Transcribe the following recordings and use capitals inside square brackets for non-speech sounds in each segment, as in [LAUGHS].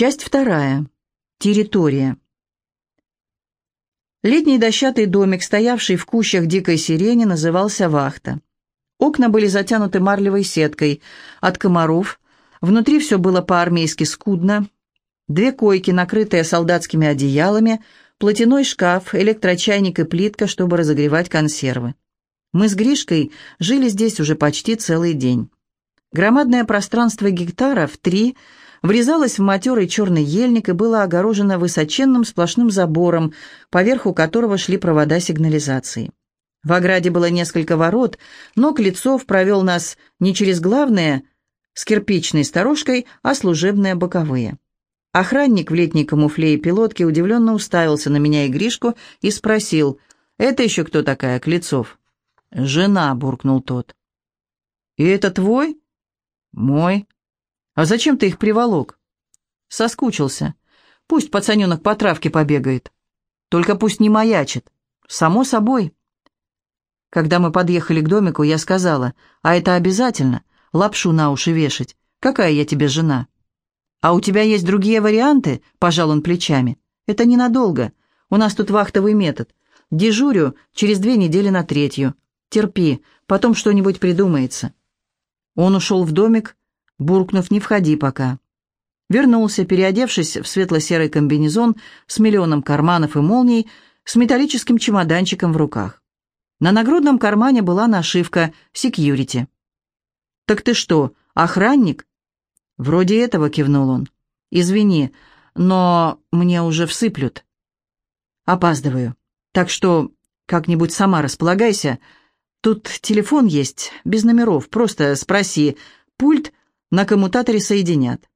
Часть вторая. Территория. Летний дощатый домик, стоявший в кущах дикой сирени, назывался вахта. Окна были затянуты марлевой сеткой от комаров, внутри все было по-армейски скудно. Две койки, накрытые солдатскими одеялами, платяной шкаф, электрочайник и плитка, чтобы разогревать консервы. Мы с Гришкой жили здесь уже почти целый день. Громадное пространство гектаров, три – врезалась в матерый черный ельник и было огорожено высоченным сплошным забором, поверху которого шли провода сигнализации. В ограде было несколько ворот, но Клецов провел нас не через главные с кирпичной сторожкой, а служебные боковые. Охранник в летней камуфле и пилотке удивленно уставился на меня и Гришку и спросил, «Это еще кто такая, Клецов?» «Жена», — буркнул тот. «И это твой?» «Мой». «А зачем ты их приволок?» «Соскучился. Пусть пацаненок по травке побегает. Только пусть не маячит. Само собой». Когда мы подъехали к домику, я сказала, «А это обязательно? Лапшу на уши вешать. Какая я тебе жена?» «А у тебя есть другие варианты?» – пожал он плечами. «Это ненадолго. У нас тут вахтовый метод. Дежурю через две недели на третью. Терпи, потом что-нибудь придумается». Он ушел в домик, буркнув «не входи пока». Вернулся, переодевшись в светло-серый комбинезон с миллионом карманов и молний, с металлическим чемоданчиком в руках. На нагрудном кармане была нашивка «Секьюрити». «Так ты что, охранник?» «Вроде этого», — кивнул он. «Извини, но мне уже всыплют». «Опаздываю. Так что как-нибудь сама располагайся. Тут телефон есть, без номеров, просто спроси. Пульт на коммутаторе соединят.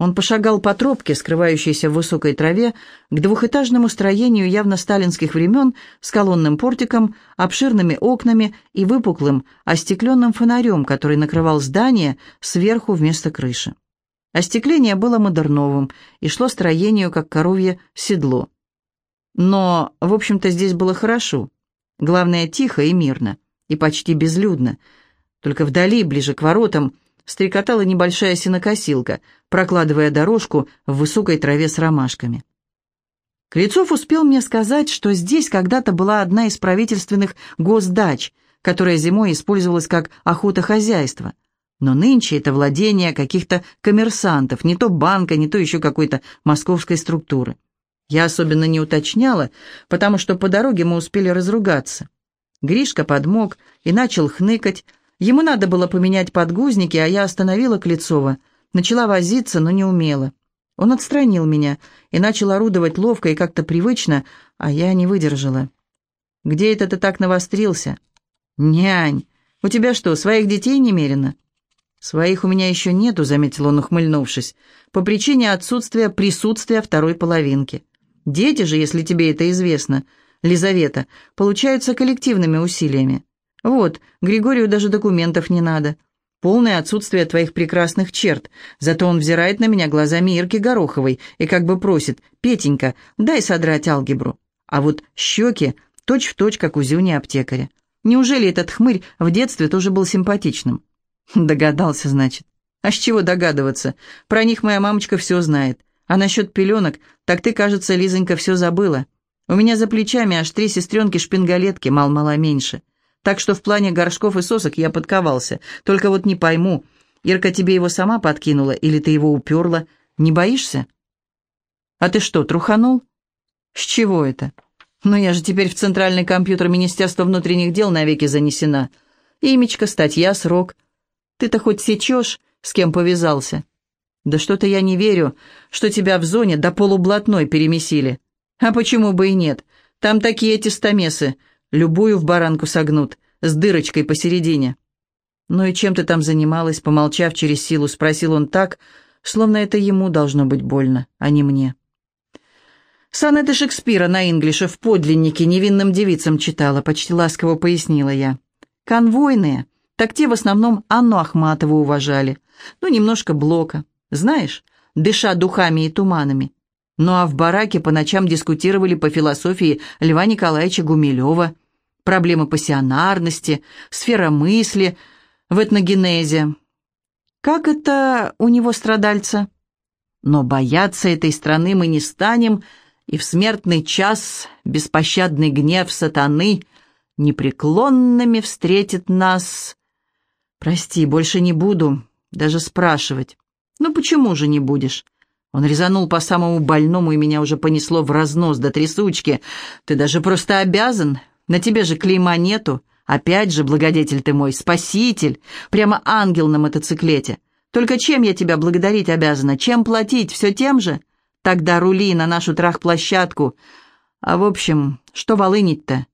Он пошагал по тропке, скрывающейся в высокой траве, к двухэтажному строению явно сталинских времен с колонным портиком, обширными окнами и выпуклым, остекленным фонарем, который накрывал здание сверху вместо крыши. Остекление было модерновым и шло строению, как коровье седло. Но, в общем-то, здесь было хорошо. Главное, тихо и мирно, и почти безлюдно — только вдали, ближе к воротам, стрекотала небольшая сенокосилка, прокладывая дорожку в высокой траве с ромашками. Клецов успел мне сказать, что здесь когда-то была одна из правительственных госдач, которая зимой использовалась как охотохозяйство. Но нынче это владение каких-то коммерсантов, не то банка, не то еще какой-то московской структуры. Я особенно не уточняла, потому что по дороге мы успели разругаться. Гришка подмог и начал хныкать, Ему надо было поменять подгузники, а я остановила Клецова. Начала возиться, но не умела. Он отстранил меня и начал орудовать ловко и как-то привычно, а я не выдержала. «Где это ты так навострился?» «Нянь, у тебя что, своих детей немерено?» «Своих у меня еще нету», — заметил он, ухмыльнувшись, «по причине отсутствия присутствия второй половинки. Дети же, если тебе это известно, Лизавета, получаются коллективными усилиями. Вот, Григорию даже документов не надо. Полное отсутствие твоих прекрасных черт. Зато он взирает на меня глазами Ирки Гороховой и как бы просит, «Петенька, дай содрать алгебру». А вот щеки точь-в-точь, точь, как у Зюни аптекаря. Неужели этот хмырь в детстве тоже был симпатичным? [LAUGHS] Догадался, значит. А с чего догадываться? Про них моя мамочка все знает. А насчет пеленок, так ты, кажется, Лизонька, все забыла. У меня за плечами аж три сестренки-шпингалетки, мал-мало меньше. Так что в плане горшков и сосок я подковался. Только вот не пойму, Ирка тебе его сама подкинула или ты его уперла? Не боишься? А ты что, труханул? С чего это? Ну я же теперь в центральный компьютер Министерства внутренних дел навеки занесена. Имечко, статья, срок. Ты-то хоть сечешь, с кем повязался? Да что-то я не верю, что тебя в зоне до полублатной перемесили. А почему бы и нет? Там такие эти стамесы, любую в баранку согнут, с дырочкой посередине. «Ну и чем ты там занималась?» Помолчав через силу, спросил он так, словно это ему должно быть больно, а не мне. «Сонеты Шекспира на инглише в подлиннике невинным девицам читала», почти ласково пояснила я. «Конвойные, так те в основном Анну Ахматову уважали. Ну, немножко Блока. Знаешь, дыша духами и туманами. Ну а в бараке по ночам дискутировали по философии Льва Николаевича Гумилева, проблемы пассионарности, сфера мысли в этногенезе. Как это у него страдальца? Но бояться этой страны мы не станем, и в смертный час беспощадный гнев сатаны непреклонными встретит нас. Прости, больше не буду даже спрашивать. Ну почему же не будешь? Он резанул по самому больному, и меня уже понесло в разнос до трясучки. Ты даже просто обязан. На тебе же клейма нету. Опять же, благодетель ты мой, спаситель. Прямо ангел на мотоциклете. Только чем я тебя благодарить обязана? Чем платить? Все тем же? Тогда рули на нашу трах-площадку. А в общем, что волынить-то?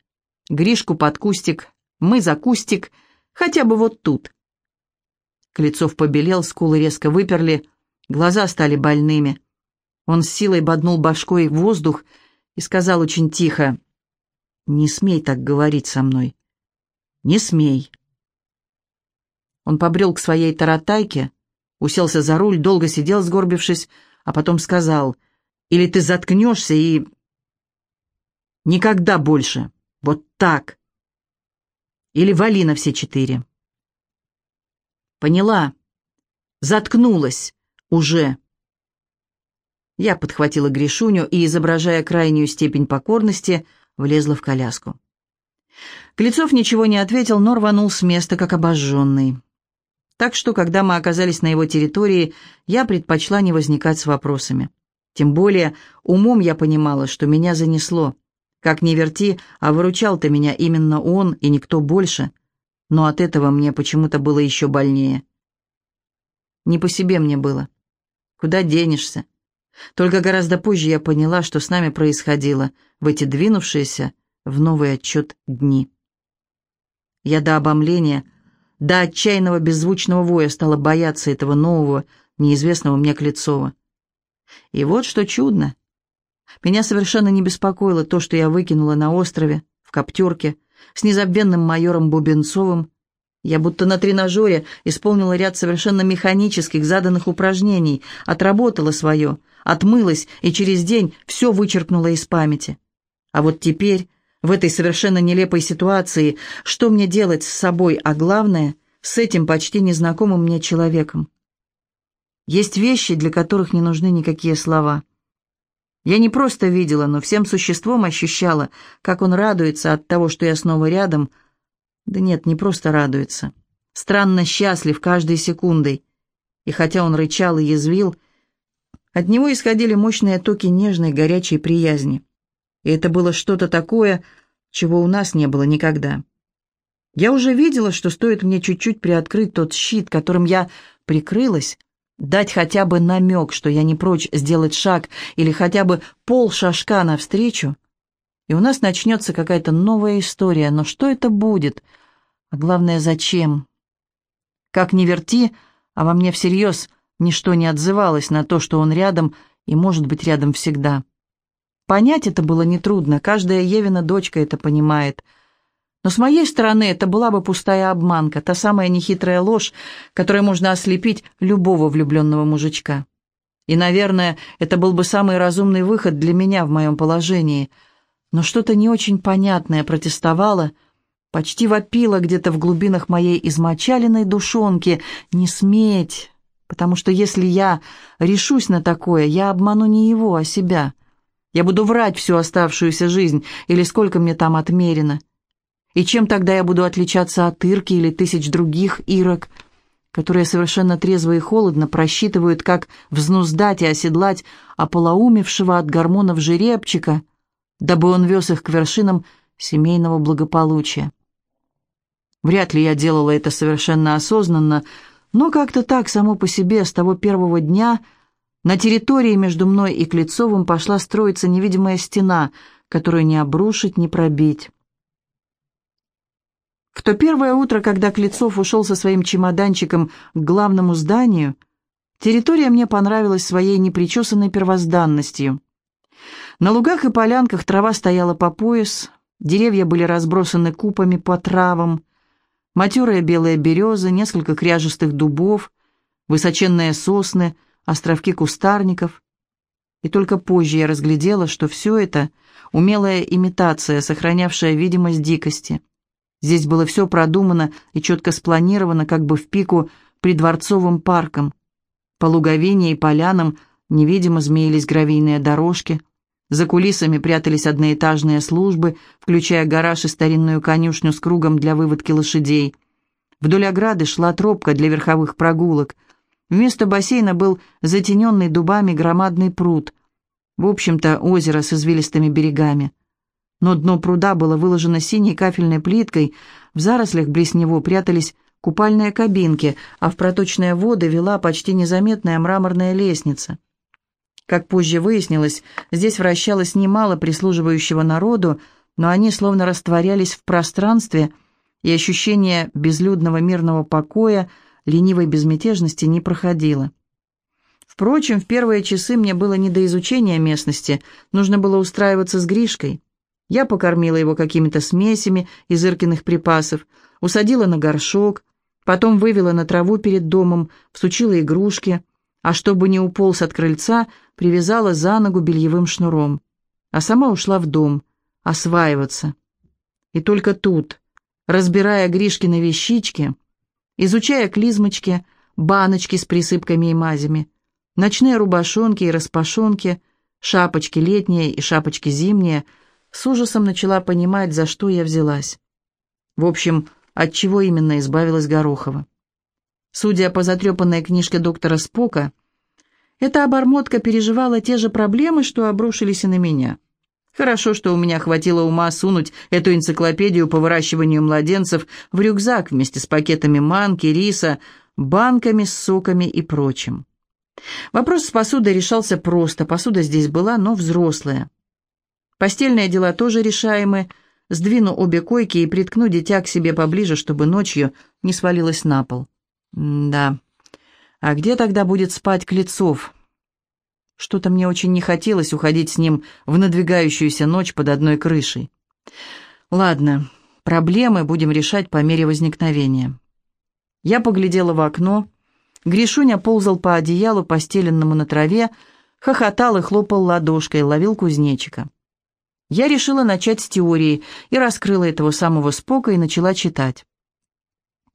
Гришку под кустик, мы за кустик, хотя бы вот тут. Клецов побелел, скулы резко выперли, глаза стали больными. Он с силой боднул башкой в воздух и сказал очень тихо, «Не смей так говорить со мной. Не смей». Он побрел к своей таратайке, уселся за руль, долго сидел, сгорбившись, а потом сказал, «Или ты заткнешься и...» «Никогда больше. Вот так. Или вали на все четыре». Поняла. Заткнулась. Уже. Я подхватила Гришуню и, изображая крайнюю степень покорности, влезла в коляску. Клецов ничего не ответил, но рванул с места, как обожженный. Так что, когда мы оказались на его территории, я предпочла не возникать с вопросами. Тем более, умом я понимала, что меня занесло. Как ни верти, а выручал ты меня именно он и никто больше — но от этого мне почему-то было еще больнее. Не по себе мне было. Куда денешься? Только гораздо позже я поняла, что с нами происходило в эти двинувшиеся в новый отчет дни. Я до обомления, до отчаянного беззвучного воя стала бояться этого нового, неизвестного мне Клецова. И вот что чудно. Меня совершенно не беспокоило то, что я выкинула на острове, в коптерке, с незабвенным майором Бубенцовым. Я будто на тренажере исполнила ряд совершенно механических заданных упражнений, отработала свое, отмылась и через день все вычеркнула из памяти. А вот теперь, в этой совершенно нелепой ситуации, что мне делать с собой, а главное, с этим почти незнакомым мне человеком? Есть вещи, для которых не нужны никакие слова. Я не просто видела, но всем существом ощущала, как он радуется от того, что я снова рядом. Да нет, не просто радуется. Странно счастлив каждой секундой. И хотя он рычал и язвил, от него исходили мощные токи нежной, горячей приязни. И это было что-то такое, чего у нас не было никогда. Я уже видела, что стоит мне чуть-чуть приоткрыть тот щит, которым я прикрылась, Дать хотя бы намек, что я не прочь сделать шаг или хотя бы пол шажка навстречу, и у нас начнется какая-то новая история. Но что это будет? А главное, зачем? Как ни верти, а во мне всерьез ничто не отзывалось на то, что он рядом и может быть рядом всегда. Понять это было нетрудно, каждая Евина дочка это понимает — но с моей стороны это была бы пустая обманка, та самая нехитрая ложь, которой можно ослепить любого влюбленного мужичка. И, наверное, это был бы самый разумный выход для меня в моем положении. Но что-то не очень понятное протестовало, почти вопило где-то в глубинах моей измочаленной душонки «не сметь», потому что если я решусь на такое, я обману не его, а себя. Я буду врать всю оставшуюся жизнь, или сколько мне там отмерено. И чем тогда я буду отличаться от Ирки или тысяч других Ирок, которые совершенно трезво и холодно просчитывают, как взнуздать и оседлать ополоумевшего от гормонов жеребчика, дабы он вез их к вершинам семейного благополучия. Вряд ли я делала это совершенно осознанно, но как-то так, само по себе, с того первого дня на территории между мной и Клецовым пошла строиться невидимая стена, которую не обрушить, не пробить. В то первое утро, когда Клецов ушел со своим чемоданчиком к главному зданию, территория мне понравилась своей непричесанной первозданностью. На лугах и полянках трава стояла по пояс, деревья были разбросаны купами по травам, матерые белые березы, несколько кряжестых дубов, высоченные сосны, островки кустарников. И только позже я разглядела, что все это — умелая имитация, сохранявшая видимость дикости — Здесь было все продумано и четко спланировано, как бы в пику придворцовым парком. По луговине и полянам невидимо змеились гравийные дорожки. За кулисами прятались одноэтажные службы, включая гараж и старинную конюшню с кругом для выводки лошадей. Вдоль ограды шла тропка для верховых прогулок. Вместо бассейна был затененный дубами громадный пруд. В общем-то, озеро с извилистыми берегами. Но дно пруда было выложено синей кафельной плиткой, в зарослях близ него прятались купальные кабинки, а в проточные воды вела почти незаметная мраморная лестница. Как позже выяснилось, здесь вращалось немало прислуживающего народу, но они словно растворялись в пространстве, и ощущение безлюдного мирного покоя, ленивой безмятежности не проходило. Впрочем, в первые часы мне было не до изучения местности, нужно было устраиваться с Гришкой. Я покормила его какими-то смесями из Иркиных припасов, усадила на горшок, потом вывела на траву перед домом, всучила игрушки, а чтобы не уполз от крыльца, привязала за ногу бельевым шнуром, а сама ушла в дом осваиваться. И только тут, разбирая Гришкины вещички, изучая клизмочки, баночки с присыпками и мазями, ночные рубашонки и распашонки, шапочки летние и шапочки зимние, с ужасом начала понимать, за что я взялась. В общем, от чего именно избавилась Горохова. Судя по затрепанной книжке доктора Спока, эта обормотка переживала те же проблемы, что обрушились и на меня. Хорошо, что у меня хватило ума сунуть эту энциклопедию по выращиванию младенцев в рюкзак вместе с пакетами манки, риса, банками с соками и прочим. Вопрос с посудой решался просто, посуда здесь была, но взрослая. Постельные дела тоже решаемы. Сдвину обе койки и приткну дитя к себе поближе, чтобы ночью не свалилось на пол. да. А где тогда будет спать Клецов? Что-то мне очень не хотелось уходить с ним в надвигающуюся ночь под одной крышей. Ладно, проблемы будем решать по мере возникновения. Я поглядела в окно. Гришуня ползал по одеялу, постеленному на траве, хохотал и хлопал ладошкой, ловил кузнечика. Я решила начать с теории и раскрыла этого самого Спока и начала читать.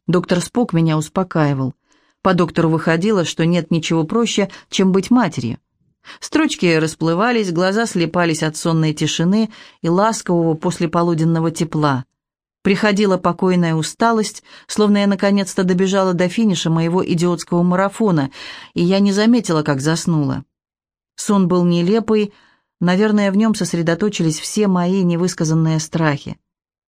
Доктор Спок меня успокаивал. По доктору выходило, что нет ничего проще, чем быть матерью. Строчки расплывались, глаза слепались от сонной тишины и ласкового послеполуденного тепла. Приходила покойная усталость, словно я наконец-то добежала до финиша моего идиотского марафона, и я не заметила, как заснула. Сон был нелепый, наверное, в нем сосредоточились все мои невысказанные страхи.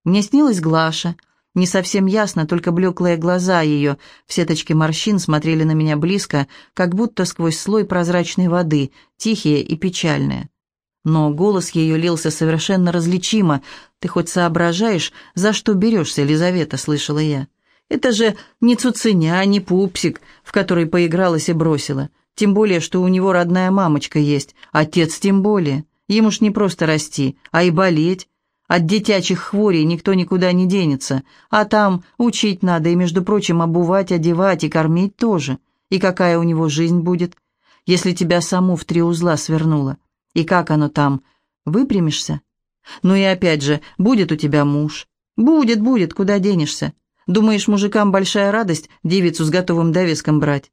Мне снилась Глаша — не совсем ясно, только блеклые глаза ее в сеточке морщин смотрели на меня близко, как будто сквозь слой прозрачной воды, тихие и печальные. Но голос ее лился совершенно различимо. «Ты хоть соображаешь, за что берешься, Елизавета?» — слышала я. «Это же не цуценя, не пупсик, в который поигралась и бросила. Тем более, что у него родная мамочка есть, отец тем более. Ему ж не просто расти, а и болеть, от детячих хворей никто никуда не денется, а там учить надо и, между прочим, обувать, одевать и кормить тоже. И какая у него жизнь будет, если тебя саму в три узла свернуло? И как оно там? Выпрямишься? Ну и опять же, будет у тебя муж. Будет, будет, куда денешься? Думаешь, мужикам большая радость девицу с готовым довеском брать?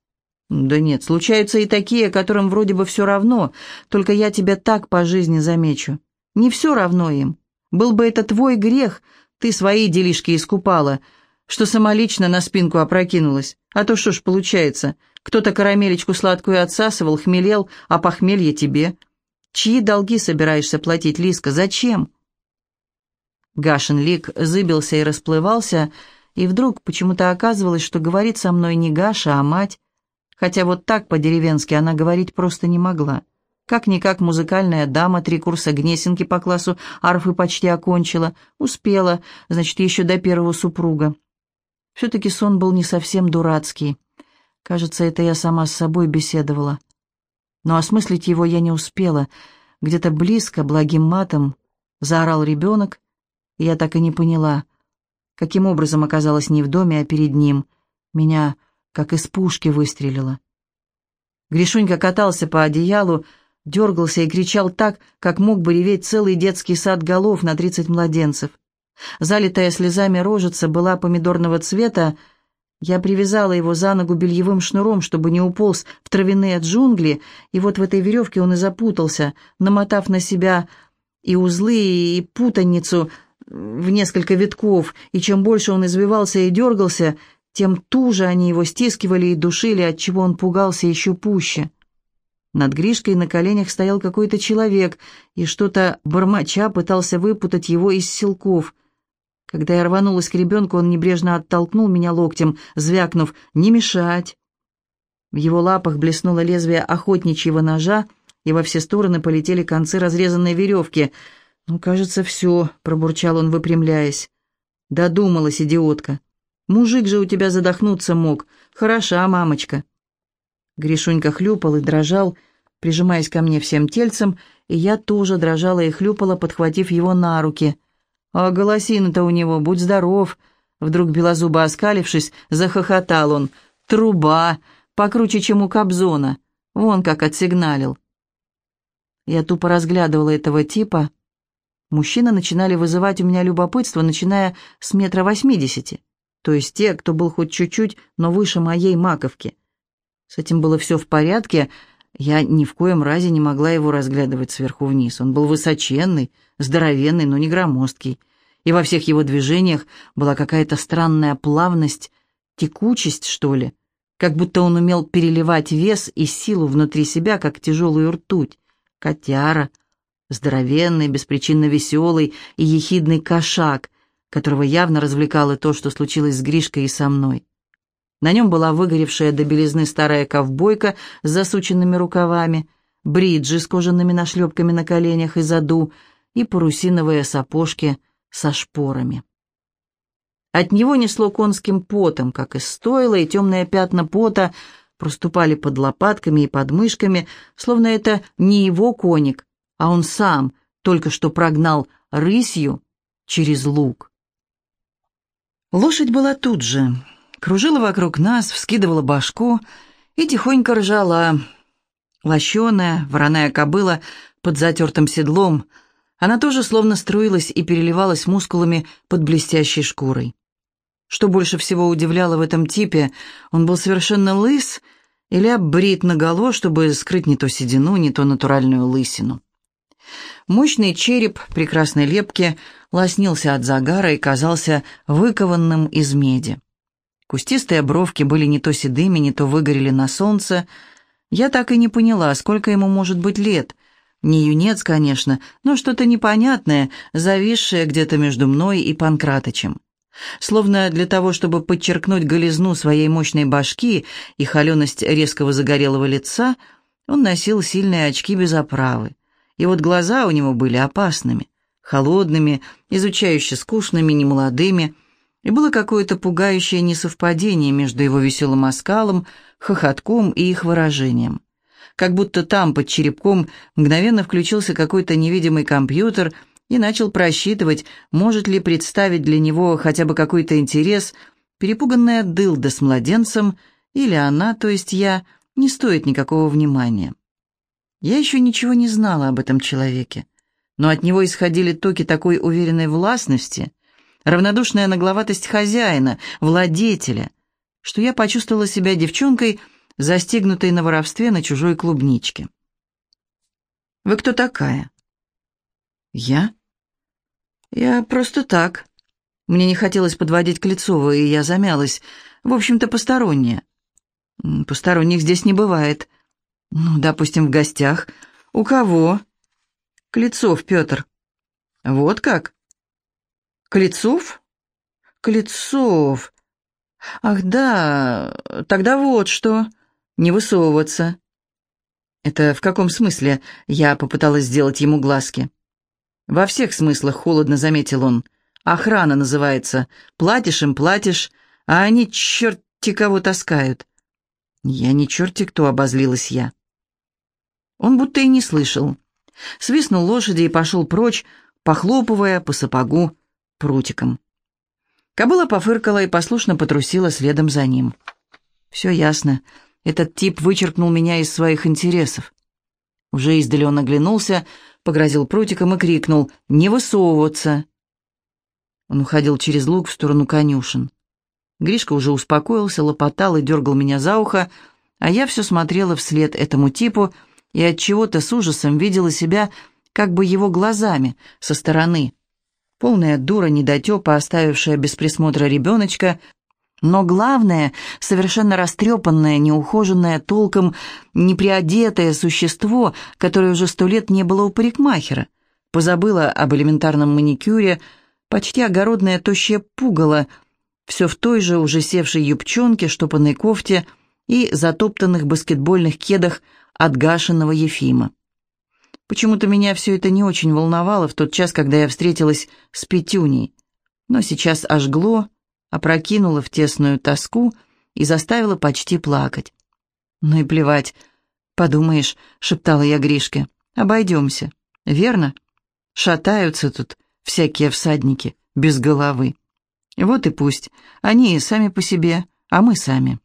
Да нет, случаются и такие, которым вроде бы все равно, только я тебя так по жизни замечу. Не все равно им. Был бы это твой грех, ты свои делишки искупала, что самолично на спинку опрокинулась. А то что ж получается, кто-то карамелечку сладкую отсасывал, хмелел, а похмелье тебе. Чьи долги собираешься платить, Лиска, зачем?» Гашин лик зыбился и расплывался, и вдруг почему-то оказывалось, что говорит со мной не Гаша, а мать, хотя вот так по-деревенски она говорить просто не могла. Как-никак музыкальная дама три курса Гнесинки по классу арфы почти окончила. Успела, значит, еще до первого супруга. Все-таки сон был не совсем дурацкий. Кажется, это я сама с собой беседовала. Но осмыслить его я не успела. Где-то близко, благим матом, заорал ребенок, и я так и не поняла, каким образом оказалась не в доме, а перед ним. Меня как из пушки выстрелило. Гришунька катался по одеялу, дергался и кричал так, как мог бы реветь целый детский сад голов на тридцать младенцев. Залитая слезами рожица была помидорного цвета, Я привязала его за ногу бельевым шнуром, чтобы не уполз в травяные джунгли, и вот в этой веревке он и запутался, намотав на себя и узлы, и путаницу в несколько витков, и чем больше он извивался и дергался, тем туже они его стискивали и душили, отчего он пугался еще пуще. Над Гришкой на коленях стоял какой-то человек, и что-то бормоча пытался выпутать его из силков — когда я рванулась к ребенку, он небрежно оттолкнул меня локтем, звякнув «Не мешать!». В его лапах блеснуло лезвие охотничьего ножа, и во все стороны полетели концы разрезанной веревки. «Ну, кажется, все», — пробурчал он, выпрямляясь. «Додумалась, идиотка. Мужик же у тебя задохнуться мог. Хороша, мамочка». Гришунька хлюпал и дрожал, прижимаясь ко мне всем тельцем, и я тоже дрожала и хлюпала, подхватив его на руки — «А голосина-то у него, будь здоров!» Вдруг белозубо оскалившись, захохотал он. «Труба! Покруче, чем у Кобзона! Вон как отсигналил!» Я тупо разглядывала этого типа. Мужчины начинали вызывать у меня любопытство, начиная с метра восьмидесяти. То есть те, кто был хоть чуть-чуть, но выше моей маковки. С этим было все в порядке, я ни в коем разе не могла его разглядывать сверху вниз. Он был высоченный, здоровенный, но не громоздкий. И во всех его движениях была какая-то странная плавность, текучесть, что ли. Как будто он умел переливать вес и силу внутри себя, как тяжелую ртуть. Котяра, здоровенный, беспричинно веселый и ехидный кошак, которого явно развлекало то, что случилось с Гришкой и со мной. На нем была выгоревшая до белизны старая ковбойка с засученными рукавами, бриджи с кожаными нашлепками на коленях и заду и парусиновые сапожки со шпорами. От него несло конским потом, как и стоило, и темные пятна пота проступали под лопатками и подмышками, словно это не его коник, а он сам только что прогнал рысью через луг. Лошадь была тут же, кружила вокруг нас, вскидывала башку и тихонько ржала. Лощеная, вороная кобыла под затертым седлом. Она тоже словно струилась и переливалась мускулами под блестящей шкурой. Что больше всего удивляло в этом типе, он был совершенно лыс или оббрит наголо, чтобы скрыть не то седину, не то натуральную лысину. Мощный череп прекрасной лепки лоснился от загара и казался выкованным из меди. Кустистые бровки были не то седыми, не то выгорели на солнце. Я так и не поняла, сколько ему может быть лет. Не юнец, конечно, но что-то непонятное, зависшее где-то между мной и Панкратычем. Словно для того, чтобы подчеркнуть голизну своей мощной башки и холеность резкого загорелого лица, он носил сильные очки без оправы. И вот глаза у него были опасными, холодными, изучающе скучными, немолодыми, и было какое-то пугающее несовпадение между его веселым оскалом, хохотком и их выражением. Как будто там, под черепком, мгновенно включился какой-то невидимый компьютер и начал просчитывать, может ли представить для него хотя бы какой-то интерес перепуганная дылда с младенцем, или она, то есть я, не стоит никакого внимания. Я еще ничего не знала об этом человеке, но от него исходили токи такой уверенной властности, равнодушная нагловатость хозяина, владетеля, что я почувствовала себя девчонкой, застегнутой на воровстве на чужой клубничке. «Вы кто такая?» «Я?» «Я просто так. Мне не хотелось подводить к Лицову, и я замялась. В общем-то, посторонняя». «Посторонних здесь не бывает. Ну, допустим, в гостях. У кого?» «Клецов Петр». «Вот как?» Клецов? Клецов. Ах, да, тогда вот что. Не высовываться. Это в каком смысле? Я попыталась сделать ему глазки. Во всех смыслах, холодно заметил он. Охрана называется. Платишь им, платишь, а они черти кого таскают. Я не черти кто, обозлилась я. Он будто и не слышал. Свистнул лошади и пошел прочь, похлопывая по сапогу прутиком. Кобыла пофыркала и послушно потрусила следом за ним. «Все ясно. Этот тип вычеркнул меня из своих интересов». Уже издали он оглянулся, погрозил прутиком и крикнул «Не высовываться!». Он уходил через луг в сторону конюшен. Гришка уже успокоился, лопотал и дергал меня за ухо, а я все смотрела вслед этому типу и от чего то с ужасом видела себя как бы его глазами, со стороны. Полная дура недотепа, оставившая без присмотра ребеночка, но главное, совершенно растрепанное, неухоженное, толком неприодетое существо, которое уже сто лет не было у парикмахера, позабыла об элементарном маникюре, почти огородное тощее пугало, все в той же уже севшей юбчонке, штопанной кофте и затоптанных баскетбольных кедах от гашенного Ефима. Почему-то меня все это не очень волновало в тот час, когда я встретилась с Петюней. Но сейчас ожгло, опрокинуло в тесную тоску и заставило почти плакать. «Ну и плевать. Подумаешь», — шептала я Гришке, — «обойдемся. Верно? Шатаются тут всякие всадники без головы. Вот и пусть. Они сами по себе, а мы сами».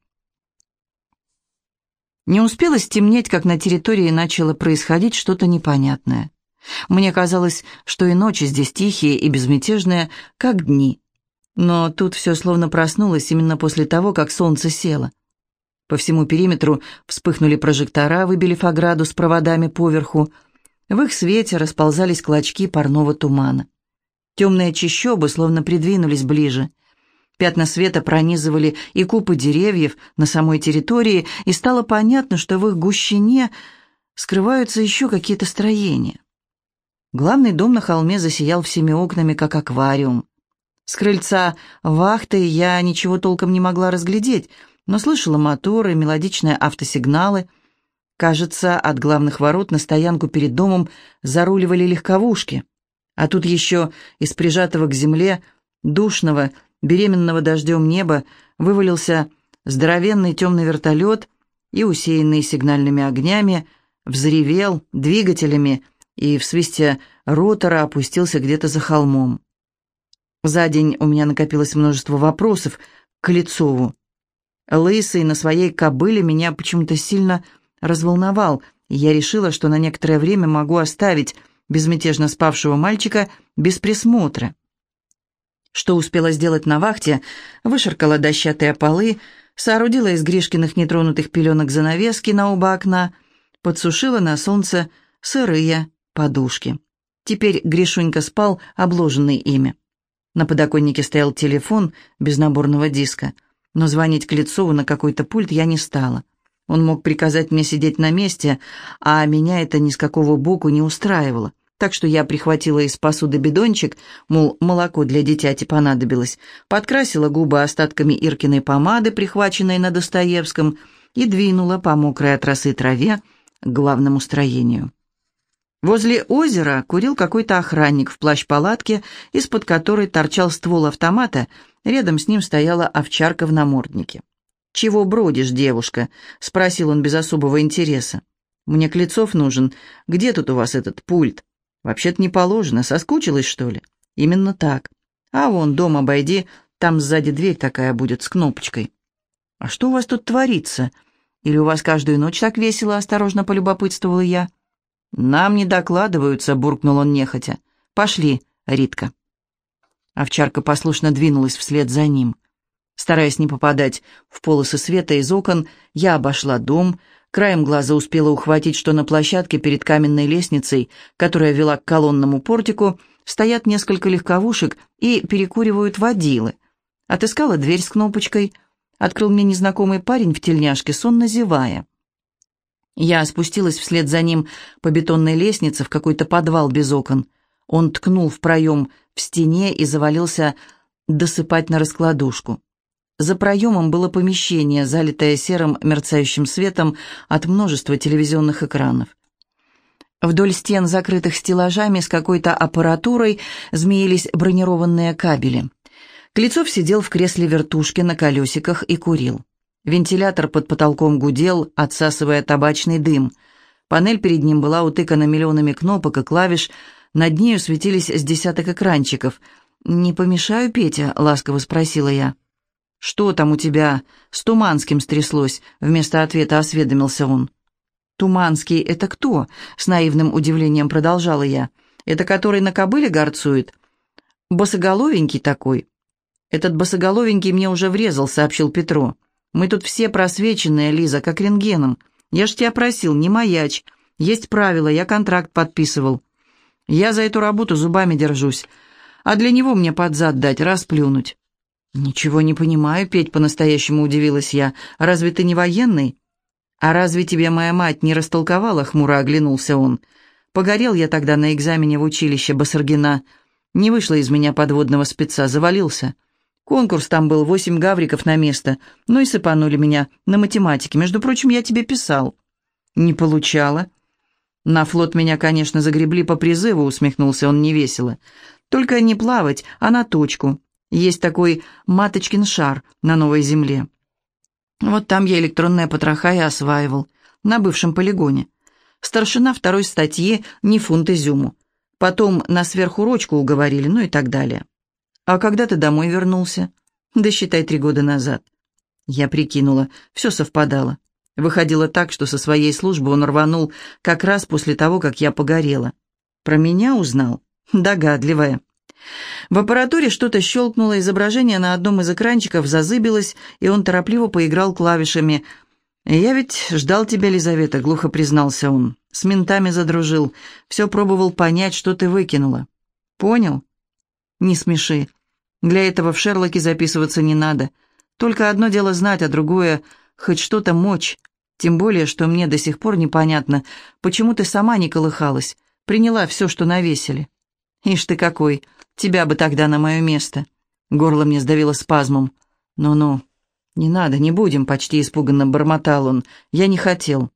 Не успело стемнеть, как на территории начало происходить что-то непонятное. Мне казалось, что и ночи здесь тихие и безмятежные, как дни. Но тут все словно проснулось именно после того, как солнце село. По всему периметру вспыхнули прожектора, выбили ограду с проводами поверху. В их свете расползались клочки парного тумана. Темные чащобы словно придвинулись ближе — Пятна света пронизывали и купы деревьев на самой территории, и стало понятно, что в их гущине скрываются еще какие-то строения. Главный дом на холме засиял всеми окнами, как аквариум. С крыльца вахты я ничего толком не могла разглядеть, но слышала моторы, мелодичные автосигналы. Кажется, от главных ворот на стоянку перед домом заруливали легковушки. А тут еще из прижатого к земле душного беременного дождем неба вывалился здоровенный темный вертолет и, усеянный сигнальными огнями, взревел двигателями и в свисте ротора опустился где-то за холмом. За день у меня накопилось множество вопросов к Лицову. Лысый на своей кобыле меня почему-то сильно разволновал, и я решила, что на некоторое время могу оставить безмятежно спавшего мальчика без присмотра. Что успела сделать на вахте, вышаркала дощатые полы, соорудила из Гришкиных нетронутых пеленок занавески на оба окна, подсушила на солнце сырые подушки. Теперь Гришунька спал, обложенный ими. На подоконнике стоял телефон без наборного диска, но звонить к Лицову на какой-то пульт я не стала. Он мог приказать мне сидеть на месте, а меня это ни с какого боку не устраивало так что я прихватила из посуды бидончик, мол, молоко для дитяти понадобилось, подкрасила губы остатками Иркиной помады, прихваченной на Достоевском, и двинула по мокрой от росы траве к главному строению. Возле озера курил какой-то охранник в плащ-палатке, из-под которой торчал ствол автомата, рядом с ним стояла овчарка в наморднике. «Чего бродишь, девушка?» — спросил он без особого интереса. «Мне Клецов нужен. Где тут у вас этот пульт?» «Вообще-то не положено. Соскучилась, что ли?» «Именно так. А вон, дом обойди, там сзади дверь такая будет с кнопочкой». «А что у вас тут творится? Или у вас каждую ночь так весело?» — осторожно полюбопытствовала я. «Нам не докладываются», — буркнул он нехотя. «Пошли, Ритка». Овчарка послушно двинулась вслед за ним. Стараясь не попадать в полосы света из окон, я обошла дом, Краем глаза успела ухватить, что на площадке перед каменной лестницей, которая вела к колонному портику, стоят несколько легковушек и перекуривают водилы. Отыскала дверь с кнопочкой. Открыл мне незнакомый парень в тельняшке, сонно зевая. Я спустилась вслед за ним по бетонной лестнице в какой-то подвал без окон. Он ткнул в проем в стене и завалился досыпать на раскладушку. За проемом было помещение, залитое серым мерцающим светом от множества телевизионных экранов. Вдоль стен, закрытых стеллажами с какой-то аппаратурой, змеились бронированные кабели. Клецов сидел в кресле вертушки на колесиках и курил. Вентилятор под потолком гудел, отсасывая табачный дым. Панель перед ним была утыкана миллионами кнопок и клавиш, над нею светились с десяток экранчиков. «Не помешаю, Петя?» — ласково спросила я. «Что там у тебя с Туманским стряслось?» Вместо ответа осведомился он. «Туманский — это кто?» — с наивным удивлением продолжала я. «Это который на кобыле горцует?» «Босоголовенький такой?» «Этот босоголовенький мне уже врезал», — сообщил Петро. «Мы тут все просвеченные, Лиза, как рентгеном. Я ж тебя просил, не маячь. Есть правила, я контракт подписывал. Я за эту работу зубами держусь. А для него мне под зад дать, расплюнуть». «Ничего не понимаю, Петь, по-настоящему удивилась я. Разве ты не военный?» «А разве тебе моя мать не растолковала?» — хмуро оглянулся он. «Погорел я тогда на экзамене в училище Басаргина. Не вышло из меня подводного спеца, завалился. Конкурс там был, восемь гавриков на место. Ну и сыпанули меня на математике. Между прочим, я тебе писал». «Не получала». «На флот меня, конечно, загребли по призыву», — усмехнулся он невесело. «Только не плавать, а на точку. Есть такой маточкин шар на новой земле. Вот там я электронные потроха и осваивал, на бывшем полигоне. Старшина второй статьи «Не фунт изюму». Потом на сверхурочку уговорили, ну и так далее. «А когда ты домой вернулся?» «Да считай, три года назад». Я прикинула, все совпадало. Выходило так, что со своей службы он рванул как раз после того, как я погорела. Про меня узнал? Догадливая. В аппаратуре что-то щелкнуло, изображение на одном из экранчиков зазыбилось, и он торопливо поиграл клавишами. «Я ведь ждал тебя, Лизавета», — глухо признался он. «С ментами задружил. Все пробовал понять, что ты выкинула». «Понял?» «Не смеши. Для этого в Шерлоке записываться не надо. Только одно дело знать, а другое — хоть что-то мочь. Тем более, что мне до сих пор непонятно, почему ты сама не колыхалась, приняла все, что навесили. Ишь ты какой, тебя бы тогда на мое место. Горло мне сдавило спазмом. Ну-ну, не надо, не будем, почти испуганно бормотал он. Я не хотел.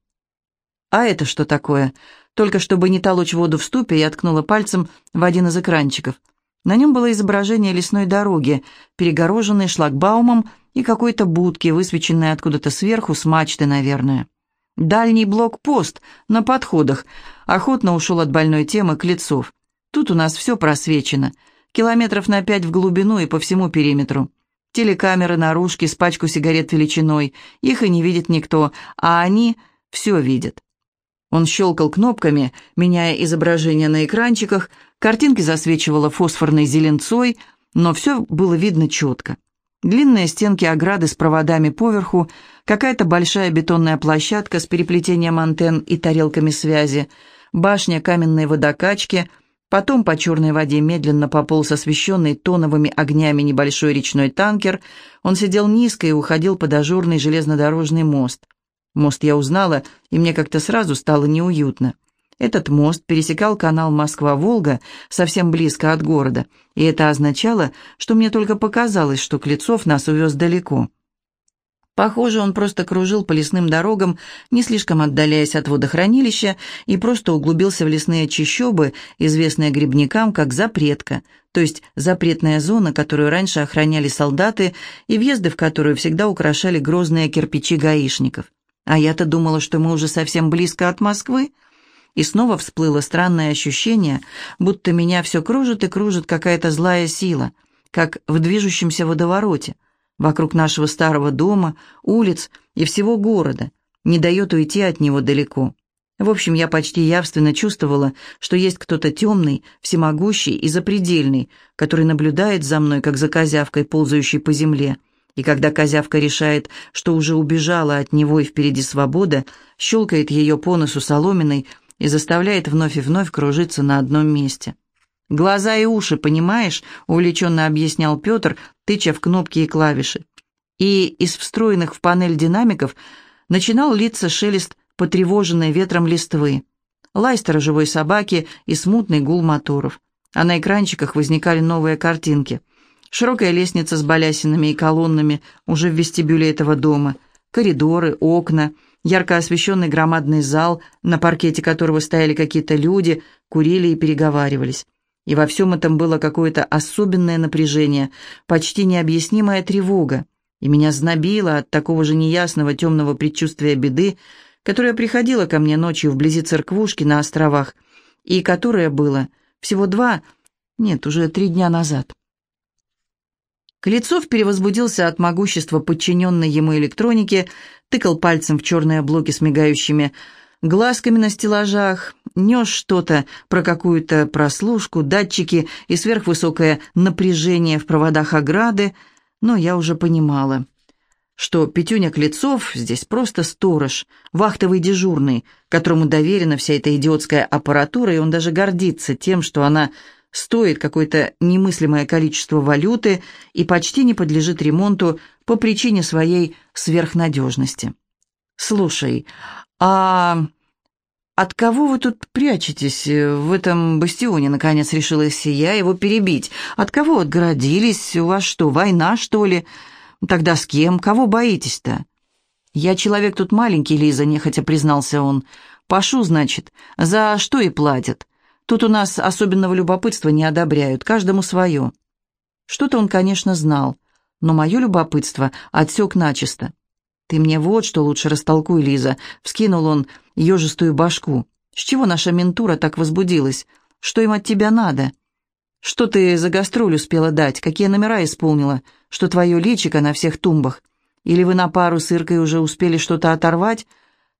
А это что такое? Только чтобы не толочь воду в ступе, я ткнула пальцем в один из экранчиков. На нем было изображение лесной дороги, перегороженной шлагбаумом и какой-то будки, высвеченной откуда-то сверху, с мачты, наверное. Дальний блокпост на подходах охотно ушел от больной темы к лицов. Тут у нас все просвечено. Километров на пять в глубину и по всему периметру. Телекамеры, наружки с пачку сигарет величиной. Их и не видит никто, а они все видят. Он щелкал кнопками, меняя изображение на экранчиках, картинки засвечивала фосфорной зеленцой, но все было видно четко. Длинные стенки ограды с проводами поверху, какая-то большая бетонная площадка с переплетением антенн и тарелками связи, башня каменной водокачки, потом по черной воде медленно пополз освещенный тоновыми огнями небольшой речной танкер, он сидел низко и уходил под ажурный железнодорожный мост. Мост я узнала, и мне как-то сразу стало неуютно. Этот мост пересекал канал Москва-Волга совсем близко от города, и это означало, что мне только показалось, что Клецов нас увез далеко. Похоже, он просто кружил по лесным дорогам, не слишком отдаляясь от водохранилища, и просто углубился в лесные чащобы, известные грибникам как запретка, то есть запретная зона, которую раньше охраняли солдаты и въезды в которую всегда украшали грозные кирпичи гаишников. А я-то думала, что мы уже совсем близко от Москвы. И снова всплыло странное ощущение, будто меня все кружит и кружит какая-то злая сила, как в движущемся водовороте, вокруг нашего старого дома, улиц и всего города, не дает уйти от него далеко. В общем, я почти явственно чувствовала, что есть кто-то темный, всемогущий и запредельный, который наблюдает за мной, как за козявкой, ползающей по земле, и когда козявка решает, что уже убежала от него и впереди свобода, щелкает ее по носу соломенной и заставляет вновь и вновь кружиться на одном месте. «Глаза и уши, понимаешь?» — увлеченно объяснял Петр, тыча в кнопки и клавиши. И из встроенных в панель динамиков начинал литься шелест потревоженной ветром листвы, лай сторожевой собаки и смутный гул моторов. А на экранчиках возникали новые картинки — Широкая лестница с балясинами и колоннами уже в вестибюле этого дома, коридоры, окна, ярко освещенный громадный зал, на паркете которого стояли какие-то люди, курили и переговаривались. И во всем этом было какое-то особенное напряжение, почти необъяснимая тревога, и меня знобило от такого же неясного темного предчувствия беды, которое приходило ко мне ночью вблизи церквушки на островах, и которое было всего два, нет, уже три дня назад. Клецов перевозбудился от могущества подчиненной ему электроники, тыкал пальцем в черные блоки с мигающими глазками на стеллажах, нес что-то про какую-то прослушку, датчики и сверхвысокое напряжение в проводах ограды, но я уже понимала, что Петюня Клецов здесь просто сторож, вахтовый дежурный, которому доверена вся эта идиотская аппаратура, и он даже гордится тем, что она стоит какое-то немыслимое количество валюты и почти не подлежит ремонту по причине своей сверхнадежности. «Слушай, а от кого вы тут прячетесь в этом бастионе?» Наконец решилась я его перебить. «От кого отгородились? У вас что, война, что ли? Тогда с кем? Кого боитесь-то?» «Я человек тут маленький, Лиза», — нехотя признался он. «Пашу, значит. За что и платят. Тут у нас особенного любопытства не одобряют, каждому свое. Что-то он, конечно, знал, но мое любопытство отсек начисто. «Ты мне вот что лучше растолкуй, Лиза», — вскинул он ежистую башку. «С чего наша ментура так возбудилась? Что им от тебя надо? Что ты за гастроль успела дать? Какие номера исполнила? Что твое личико на всех тумбах? Или вы на пару с Иркой уже успели что-то оторвать?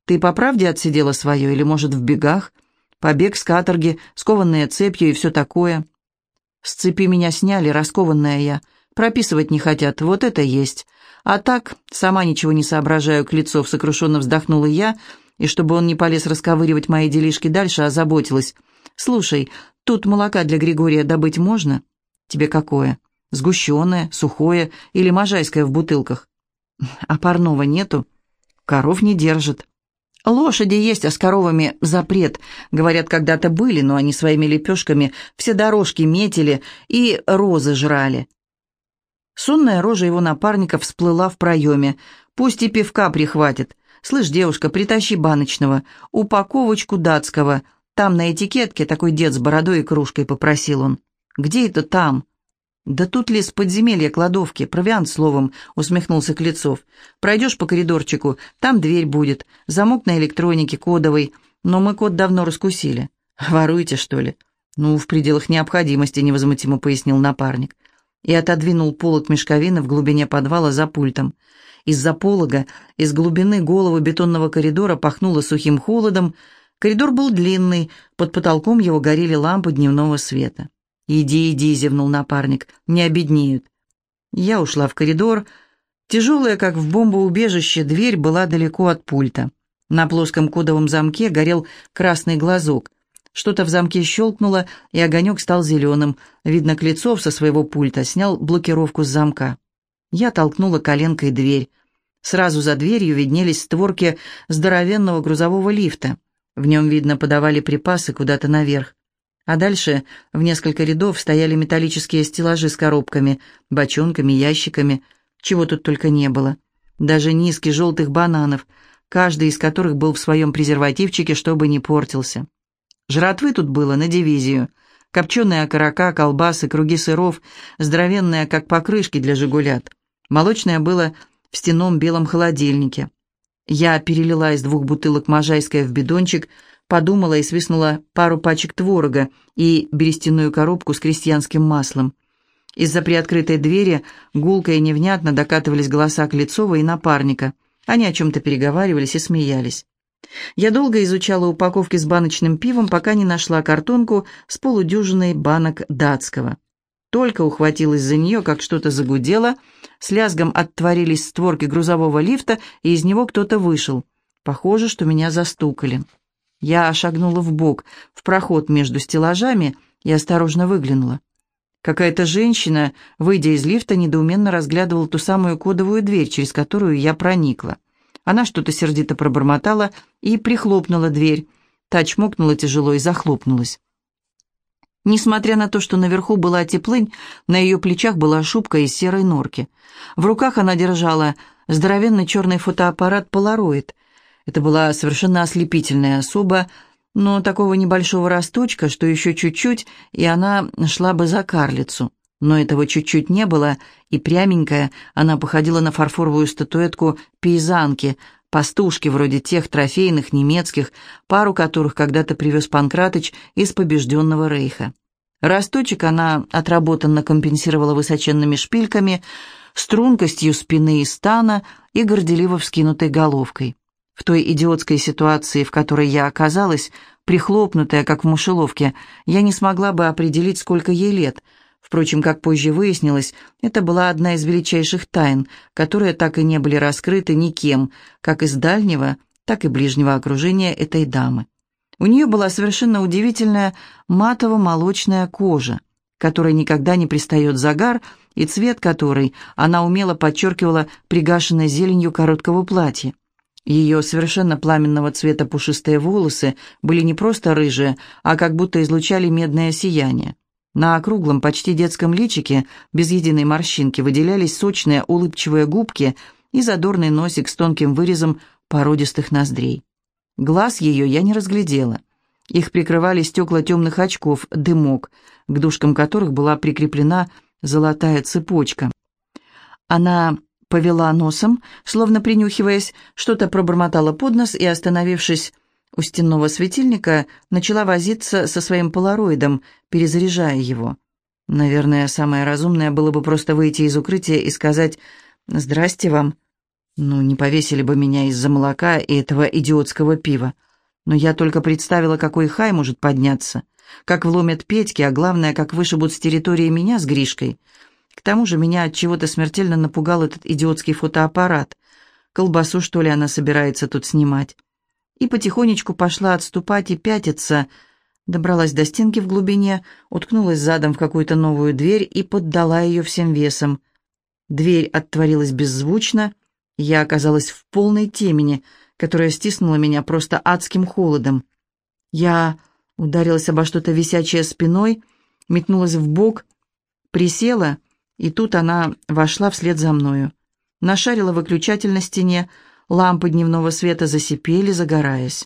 Ты по правде отсидела свое или, может, в бегах?» Побег с каторги, скованная цепью и все такое. С цепи меня сняли, раскованная я. Прописывать не хотят, вот это есть. А так, сама ничего не соображаю, Клецов сокрушенно вздохнула я, и чтобы он не полез расковыривать мои делишки дальше, озаботилась. «Слушай, тут молока для Григория добыть можно? Тебе какое? Сгущенное, сухое или можайское в бутылках? А парного нету? Коров не держит». Лошади есть, а с коровами запрет. Говорят, когда-то были, но они своими лепешками все дорожки метили и розы жрали. Сонная рожа его напарника всплыла в проеме. «Пусть и пивка прихватит. Слышь, девушка, притащи баночного. Упаковочку датского. Там на этикетке такой дед с бородой и кружкой попросил он. Где это там?» «Да тут лес подземелья кладовки, провиант словом», — усмехнулся Клецов. «Пройдешь по коридорчику, там дверь будет, замок на электронике, кодовый, но мы код давно раскусили». «Воруете, что ли?» «Ну, в пределах необходимости», — невозмутимо пояснил напарник. И отодвинул полок мешковины в глубине подвала за пультом. Из-за полога, из глубины головы бетонного коридора пахнуло сухим холодом. Коридор был длинный, под потолком его горели лампы дневного света. «Иди, иди», — зевнул напарник, — «не обеднеют». Я ушла в коридор. Тяжелая, как в бомбоубежище, дверь была далеко от пульта. На плоском кодовом замке горел красный глазок. Что-то в замке щелкнуло, и огонек стал зеленым. Видно, Клецов со своего пульта снял блокировку с замка. Я толкнула коленкой дверь. Сразу за дверью виднелись створки здоровенного грузового лифта. В нем, видно, подавали припасы куда-то наверх. А дальше в несколько рядов стояли металлические стеллажи с коробками, бочонками, ящиками, чего тут только не было. Даже низких желтых бананов, каждый из которых был в своем презервативчике, чтобы не портился. Жратвы тут было на дивизию. Копченые окорока, колбасы, круги сыров, здоровенные, как покрышки для «Жигулят». Молочное было в стеном белом холодильнике. Я перелила из двух бутылок можайское в бидончик, подумала и свистнула пару пачек творога и берестяную коробку с крестьянским маслом. Из-за приоткрытой двери гулко и невнятно докатывались голоса Клецова и напарника. Они о чем-то переговаривались и смеялись. Я долго изучала упаковки с баночным пивом, пока не нашла картонку с полудюжиной банок датского. Только ухватилась за нее, как что-то загудело, с лязгом оттворились створки грузового лифта, и из него кто-то вышел. Похоже, что меня застукали. Я шагнула в бок, в проход между стеллажами и осторожно выглянула. Какая-то женщина, выйдя из лифта, недоуменно разглядывала ту самую кодовую дверь, через которую я проникла. Она что-то сердито пробормотала и прихлопнула дверь. Та чмокнула тяжело и захлопнулась. Несмотря на то, что наверху была теплынь, на ее плечах была шубка из серой норки. В руках она держала здоровенный черный фотоаппарат «Полароид», это была совершенно ослепительная особа, но такого небольшого росточка, что еще чуть-чуть, и она шла бы за карлицу. Но этого чуть-чуть не было, и пряменькая она походила на фарфоровую статуэтку пейзанки, пастушки вроде тех трофейных немецких, пару которых когда-то привез Панкратыч из побежденного рейха. Росточек она отработанно компенсировала высоченными шпильками, стрункостью спины и стана и горделиво вскинутой головкой. В той идиотской ситуации, в которой я оказалась, прихлопнутая, как в мышеловке, я не смогла бы определить, сколько ей лет. Впрочем, как позже выяснилось, это была одна из величайших тайн, которые так и не были раскрыты никем, как из дальнего, так и ближнего окружения этой дамы. У нее была совершенно удивительная матово-молочная кожа, которой никогда не пристает загар, и цвет которой она умело подчеркивала пригашенной зеленью короткого платья. Ее совершенно пламенного цвета пушистые волосы были не просто рыжие, а как будто излучали медное сияние. На округлом, почти детском личике, без единой морщинки, выделялись сочные улыбчивые губки и задорный носик с тонким вырезом породистых ноздрей. Глаз ее я не разглядела. Их прикрывали стекла темных очков, дымок, к дужкам которых была прикреплена золотая цепочка. Она повела носом, словно принюхиваясь, что-то пробормотала под нос и, остановившись у стенного светильника, начала возиться со своим полароидом, перезаряжая его. Наверное, самое разумное было бы просто выйти из укрытия и сказать «Здрасте вам». Ну, не повесили бы меня из-за молока и этого идиотского пива. Но я только представила, какой хай может подняться, как вломят Петьки, а главное, как вышибут с территории меня с Гришкой — к тому же меня от чего-то смертельно напугал этот идиотский фотоаппарат. Колбасу, что ли, она собирается тут снимать. И потихонечку пошла отступать и пятиться. Добралась до стенки в глубине, уткнулась задом в какую-то новую дверь и поддала ее всем весом. Дверь отворилась беззвучно, я оказалась в полной темени, которая стиснула меня просто адским холодом. Я ударилась обо что-то висячее спиной, метнулась в бок, присела и тут она вошла вслед за мною. Нашарила выключатель на стене, лампы дневного света засипели, загораясь.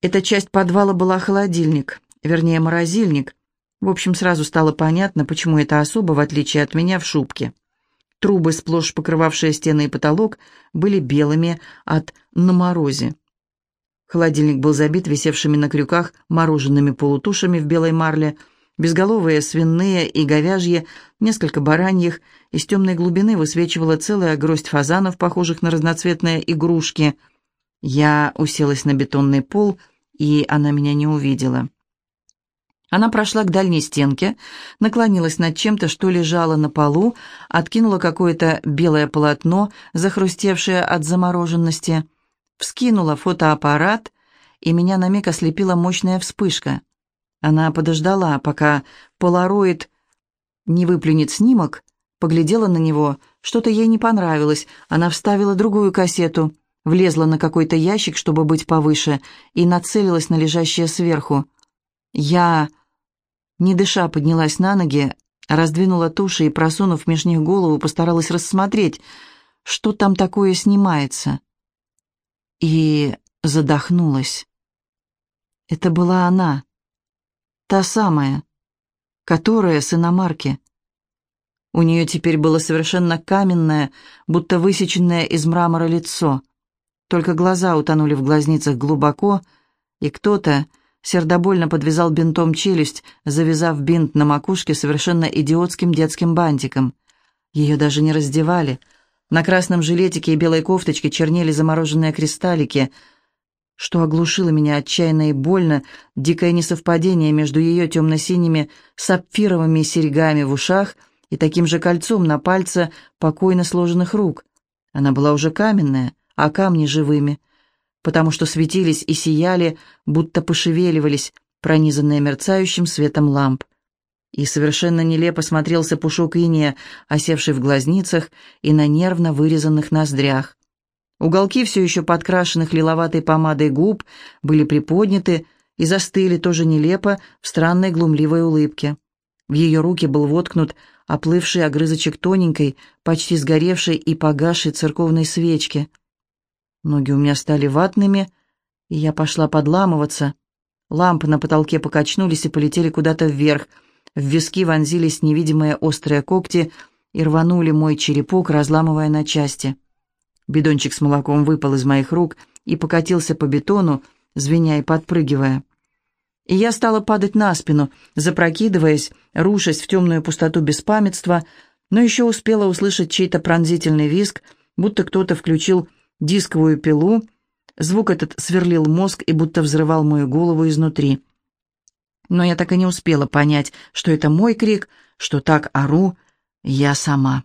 Эта часть подвала была холодильник, вернее, морозильник. В общем, сразу стало понятно, почему эта особа, в отличие от меня, в шубке. Трубы, сплошь покрывавшие стены и потолок, были белыми от «на морозе». Холодильник был забит висевшими на крюках мороженными полутушами в белой марле – Безголовые свиные и говяжьи, несколько бараньих, из темной глубины высвечивала целая гроздь фазанов, похожих на разноцветные игрушки. Я уселась на бетонный пол, и она меня не увидела. Она прошла к дальней стенке, наклонилась над чем-то, что лежало на полу, откинула какое-то белое полотно, захрустевшее от замороженности, вскинула фотоаппарат, и меня на миг ослепила мощная вспышка. Она подождала, пока полароид не выплюнет снимок, поглядела на него, что-то ей не понравилось, она вставила другую кассету, влезла на какой-то ящик, чтобы быть повыше, и нацелилась на лежащее сверху. Я, не дыша, поднялась на ноги, раздвинула туши и, просунув меж них голову, постаралась рассмотреть, что там такое снимается. И задохнулась. Это была она. Та самая, которая с иномарки. У нее теперь было совершенно каменное, будто высеченное из мрамора лицо. Только глаза утонули в глазницах глубоко, и кто-то сердобольно подвязал бинтом челюсть, завязав бинт на макушке совершенно идиотским детским бантиком. Ее даже не раздевали. На красном жилетике и белой кофточке чернели замороженные кристаллики — что оглушило меня отчаянно и больно, дикое несовпадение между ее темно-синими сапфировыми серьгами в ушах и таким же кольцом на пальце покойно сложенных рук. Она была уже каменная, а камни живыми, потому что светились и сияли, будто пошевеливались, пронизанные мерцающим светом ламп. И совершенно нелепо смотрелся пушок иния, осевший в глазницах и на нервно вырезанных ноздрях. Уголки все еще подкрашенных лиловатой помадой губ были приподняты и застыли тоже нелепо в странной глумливой улыбке. В ее руки был воткнут оплывший огрызочек тоненькой, почти сгоревшей и погасшей церковной свечки. Ноги у меня стали ватными, и я пошла подламываться. Лампы на потолке покачнулись и полетели куда-то вверх. В виски вонзились невидимые острые когти и рванули мой черепок, разламывая на части. Бидончик с молоком выпал из моих рук и покатился по бетону, звеня и подпрыгивая. И я стала падать на спину, запрокидываясь, рушась в темную пустоту беспамятства, но еще успела услышать чей-то пронзительный визг, будто кто-то включил дисковую пилу, Звук этот сверлил мозг и будто взрывал мою голову изнутри. Но я так и не успела понять, что это мой крик, что так ору я сама.